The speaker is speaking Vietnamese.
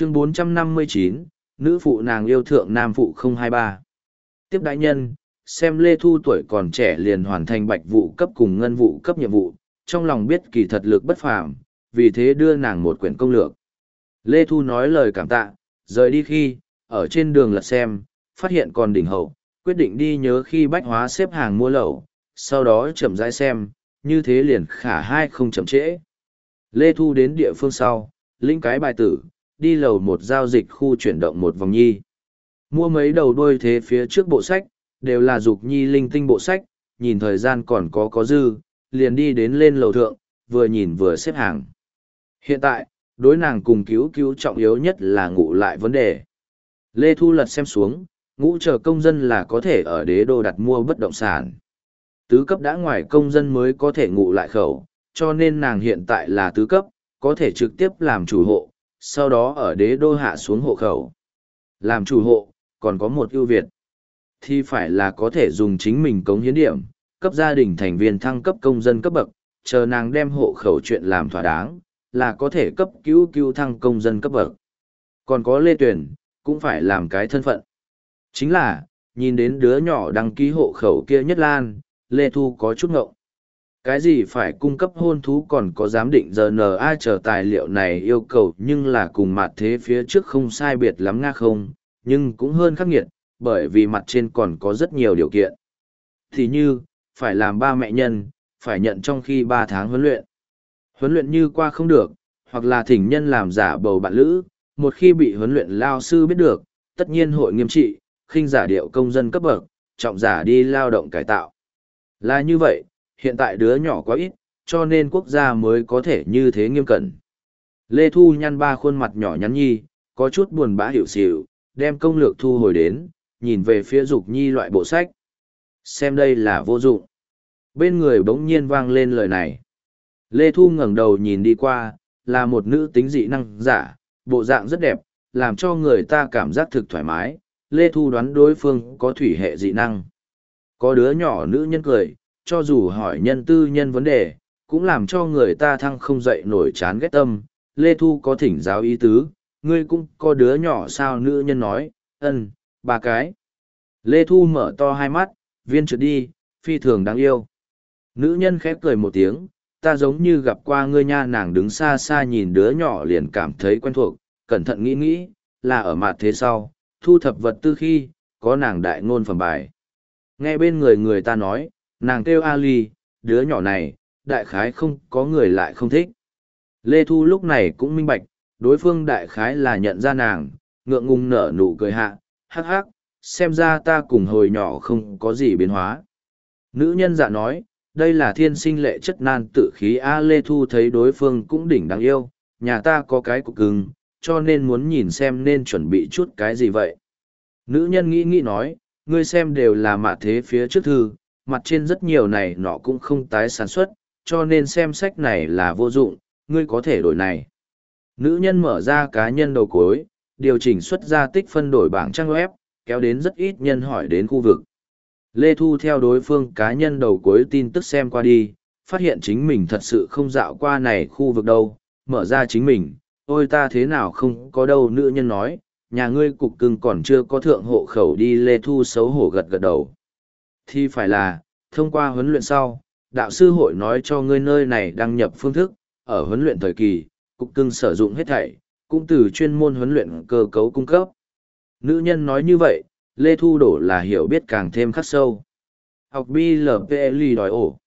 chương 459, nữ phụ nàng yêu thượng nam phụ 023. Tiếp đại nhân, xem Lê Thu tuổi còn trẻ liền hoàn thành bạch vụ cấp cùng ngân vụ cấp nhiệm vụ, trong lòng biết kỳ thật lực bất phàm, vì thế đưa nàng một quyển công lược. Lê Thu nói lời cảm tạ, rời đi khi, ở trên đường lật xem, phát hiện còn đỉnh hậu, quyết định đi nhớ khi bách hóa xếp hàng mua lẩu, sau đó chậm rãi xem, như thế liền khả hai không chậm trễ. Lê Thu đến địa phương sau, lĩnh cái bài tử, đi lầu một giao dịch khu chuyển động một vòng nhi. Mua mấy đầu đôi thế phía trước bộ sách, đều là dục nhi linh tinh bộ sách, nhìn thời gian còn có có dư, liền đi đến lên lầu thượng, vừa nhìn vừa xếp hàng. Hiện tại, đối nàng cùng cứu cứu trọng yếu nhất là ngủ lại vấn đề. Lê Thu lật xem xuống, ngũ chờ công dân là có thể ở đế đô đặt mua bất động sản. Tứ cấp đã ngoài công dân mới có thể ngủ lại khẩu, cho nên nàng hiện tại là tứ cấp, có thể trực tiếp làm chủ hộ, sau đó ở đế đô hạ xuống hộ khẩu. Làm chủ hộ, còn có một ưu việt, thì phải là có thể dùng chính mình cống hiến điểm, cấp gia đình thành viên thăng cấp công dân cấp bậc, chờ nàng đem hộ khẩu chuyện làm thỏa đáng, là có thể cấp cứu cứu thăng công dân cấp bậc. Còn có lê tuyển, cũng phải làm cái thân phận. Chính là, nhìn đến đứa nhỏ đăng ký hộ khẩu kia nhất lan, Lê Thu có chút ngộng. Cái gì phải cung cấp hôn thú còn có giám định giờ n ai chờ tài liệu này yêu cầu nhưng là cùng mặt thế phía trước không sai biệt lắm nga không, nhưng cũng hơn khắc nghiệt, bởi vì mặt trên còn có rất nhiều điều kiện. Thì như, phải làm ba mẹ nhân, phải nhận trong khi ba tháng huấn luyện. Huấn luyện như qua không được, hoặc là thỉnh nhân làm giả bầu bạn lữ, một khi bị huấn luyện lao sư biết được, tất nhiên hội nghiêm trị, khinh giả điệu công dân cấp bậc, trọng giả đi lao động cải tạo. Là như vậy, hiện tại đứa nhỏ quá ít, cho nên quốc gia mới có thể như thế nghiêm cẩn. Lê Thu nhăn ba khuôn mặt nhỏ nhắn nhi, có chút buồn bã hiểu xỉu, đem công lược thu hồi đến, nhìn về phía dục nhi loại bộ sách. Xem đây là vô dụng. Bên người bỗng nhiên vang lên lời này. Lê Thu ngẩng đầu nhìn đi qua, là một nữ tính dị năng giả, bộ dạng rất đẹp, làm cho người ta cảm giác thực thoải mái. Lê Thu đoán đối phương có thủy hệ dị năng. Có đứa nhỏ nữ nhân cười, cho dù hỏi nhân tư nhân vấn đề, cũng làm cho người ta thăng không dậy nổi chán ghét tâm. Lê Thu có thỉnh giáo ý tứ, ngươi cũng có đứa nhỏ sao nữ nhân nói, ân, ba cái. Lê Thu mở to hai mắt, viên trượt đi, phi thường đáng yêu. Nữ nhân khép cười một tiếng, ta giống như gặp qua ngươi nha nàng đứng xa xa nhìn đứa nhỏ liền cảm thấy quen thuộc, cẩn thận nghĩ nghĩ, là ở mặt thế sau, thu thập vật tư khi, có nàng đại ngôn phẩm bài. Nghe bên người người ta nói, nàng kêu Ali, đứa nhỏ này, đại khái không có người lại không thích. Lê Thu lúc này cũng minh bạch, đối phương đại khái là nhận ra nàng, ngượng ngùng nở nụ cười hạ, hắc hắc, xem ra ta cùng hồi nhỏ không có gì biến hóa. Nữ nhân dạ nói, đây là thiên sinh lệ chất nan tự khí A Lê Thu thấy đối phương cũng đỉnh đáng yêu, nhà ta có cái cục cưng, cho nên muốn nhìn xem nên chuẩn bị chút cái gì vậy. Nữ nhân nghĩ nghĩ nói, ngươi xem đều là mạ thế phía trước thư, mặt trên rất nhiều này nọ cũng không tái sản xuất, cho nên xem sách này là vô dụng, ngươi có thể đổi này. Nữ nhân mở ra cá nhân đầu cuối, điều chỉnh xuất ra tích phân đổi bảng trang web, kéo đến rất ít nhân hỏi đến khu vực. Lê Thu theo đối phương cá nhân đầu cuối tin tức xem qua đi, phát hiện chính mình thật sự không dạo qua này khu vực đâu, mở ra chính mình, ôi ta thế nào không có đâu nữ nhân nói, nhà ngươi cục cưng còn chưa có thượng hộ khẩu đi Lê Thu xấu hổ gật gật đầu. Thì phải là, thông qua huấn luyện sau, đạo sư hội nói cho ngươi nơi này đăng nhập phương thức, ở huấn luyện thời kỳ, cục cưng sử dụng hết thảy, cũng từ chuyên môn huấn luyện cơ cấu cung cấp. Nữ nhân nói như vậy, Lê Thu Đổ là hiểu biết càng thêm khắc sâu. Học BLPL đòi ổ.